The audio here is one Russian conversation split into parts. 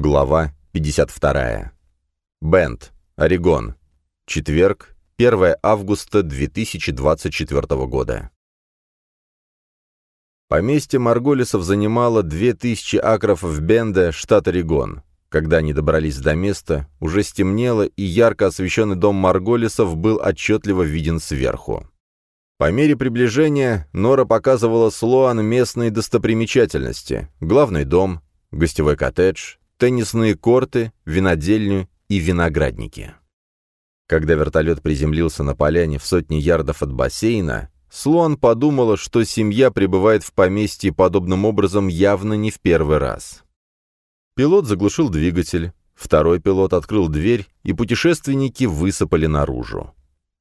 Глава 52. Бенд. Орегон. Четверг, 1 августа 2024 года. Поместье Марголисов занимало 2000 акров в Бенде, штат Орегон. Когда они добрались до места, уже стемнело, и ярко освещенный дом Марголисов был отчетливо виден сверху. По мере приближения Нора показывала Слоан местные достопримечательности, главный дом, гостевой коттедж, теннисные корты, винодельню и виноградники. Когда вертолет приземлился на поляне в сотни ярдов от бассейна, Слоан подумала, что семья пребывает в поместье подобным образом явно не в первый раз. Пилот заглушил двигатель, второй пилот открыл дверь, и путешественники высыпали наружу.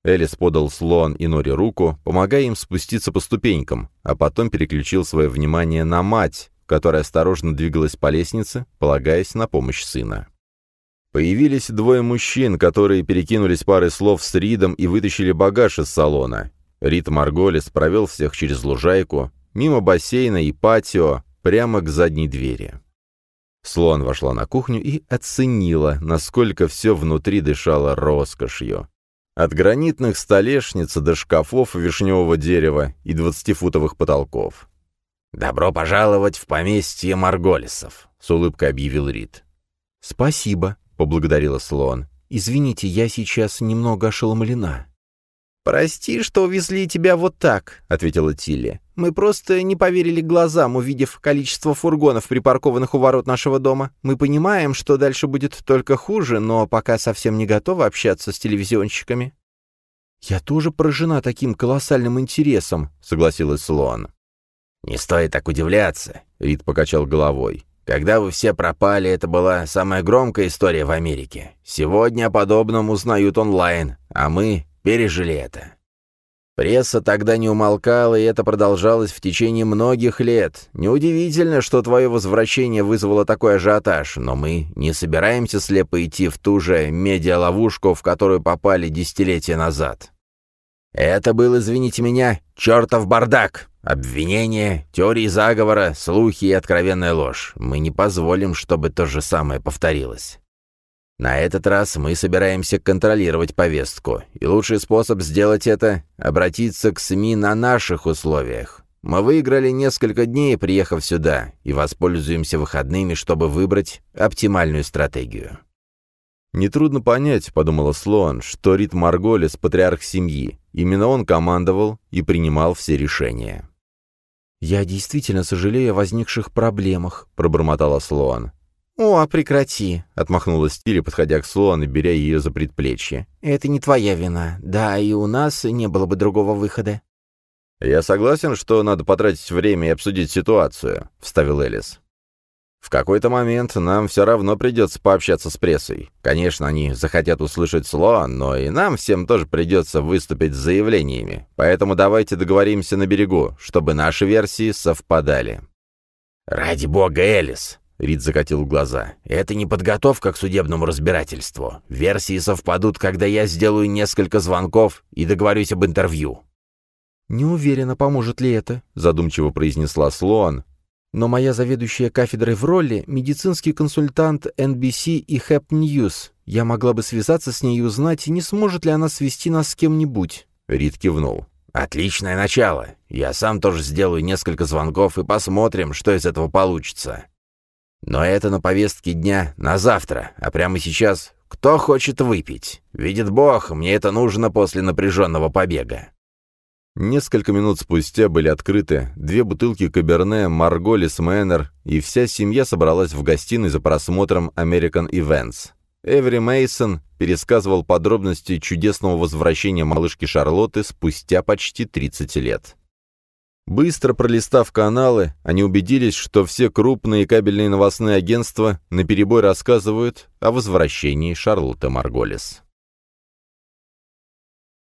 Элис подал Слоан и Нори руку, помогая им спуститься по ступенькам, а потом переключил свое внимание на мать, которая осторожно двигалась по лестнице, полагаясь на помощь сына. Появились двое мужчин, которые перекинулись парой слов с Ридом и вытащили багаж из салона. Рид Марголис провел всех через лужайку, мимо бассейна и патио, прямо к задней двери. Слон вошла на кухню и оценила, насколько все внутри дышало роскошью. От гранитных столешниц до шкафов вишневого дерева и двадцатифутовых потолков. «Добро пожаловать в поместье Марголисов», — с улыбкой объявил Рид. «Спасибо», — поблагодарила Слоан. «Извините, я сейчас немного ошеломлена». «Прости, что увезли тебя вот так», — ответила Тилли. «Мы просто не поверили глазам, увидев количество фургонов, припаркованных у ворот нашего дома. Мы понимаем, что дальше будет только хуже, но пока совсем не готовы общаться с телевизионщиками». «Я тоже поражена таким колоссальным интересом», — согласилась Слоан. «Не стоит так удивляться», — Рид покачал головой. «Когда вы все пропали, это была самая громкая история в Америке. Сегодня о подобном узнают онлайн, а мы пережили это». Пресса тогда не умолкала, и это продолжалось в течение многих лет. Неудивительно, что твое возвращение вызвало такой ажиотаж, но мы не собираемся слепо идти в ту же медиаловушку, в которую попали десятилетия назад. Это был, извините меня, чертов бардак. Обвинения, теории заговора, слухи и откровенная ложь. Мы не позволим, чтобы то же самое повторилось. На этот раз мы собираемся контролировать повестку, и лучший способ сделать это — обратиться к СМИ на наших условиях. Мы выиграли несколько дней, приехав сюда, и воспользуемся выходными, чтобы выбрать оптимальную стратегию. «Нетрудно понять», — подумала Слоан, — что Рид Марголис — патриарх семьи. Именно он командовал и принимал все решения. «Я действительно сожалею о возникших проблемах», — пробормотала Слоан. «О, прекрати!» — отмахнулась Тилли, подходя к Слоан и беря ее за предплечье. «Это не твоя вина. Да, и у нас не было бы другого выхода». «Я согласен, что надо потратить время и обсудить ситуацию», — вставил Элис. В какой-то момент нам все равно придется пообщаться с прессой. Конечно, они захотят услышать слово, но и нам всем тоже придется выступить с заявлениями. Поэтому давайте договоримся на берегу, чтобы наши версии совпадали». «Ради бога, Элис!» — Рид закатил глаза. «Это не подготовка к судебному разбирательству. Версии совпадут, когда я сделаю несколько звонков и договорюсь об интервью». «Не уверена, поможет ли это», — задумчиво произнесла Слоан, но моя заведующая кафедрой в роли — медицинский консультант NBC и HEP News. Я могла бы связаться с ней и узнать, не сможет ли она свести нас с кем-нибудь». Рид кивнул. «Отличное начало. Я сам тоже сделаю несколько звонков и посмотрим, что из этого получится. Но это на повестке дня на завтра, а прямо сейчас кто хочет выпить? Видит Бог, мне это нужно после напряженного побега». Несколько минут спустя были открыты две бутылки Каберне, Марголис Мэннер, и вся семья собралась в гостиной за просмотром American Events. Эвери Мейсон пересказывал подробности чудесного возвращения малышки Шарлотты спустя почти 30 лет. Быстро пролистав каналы, они убедились, что все крупные кабельные новостные агентства наперебой рассказывают о возвращении Шарлотты Марголис.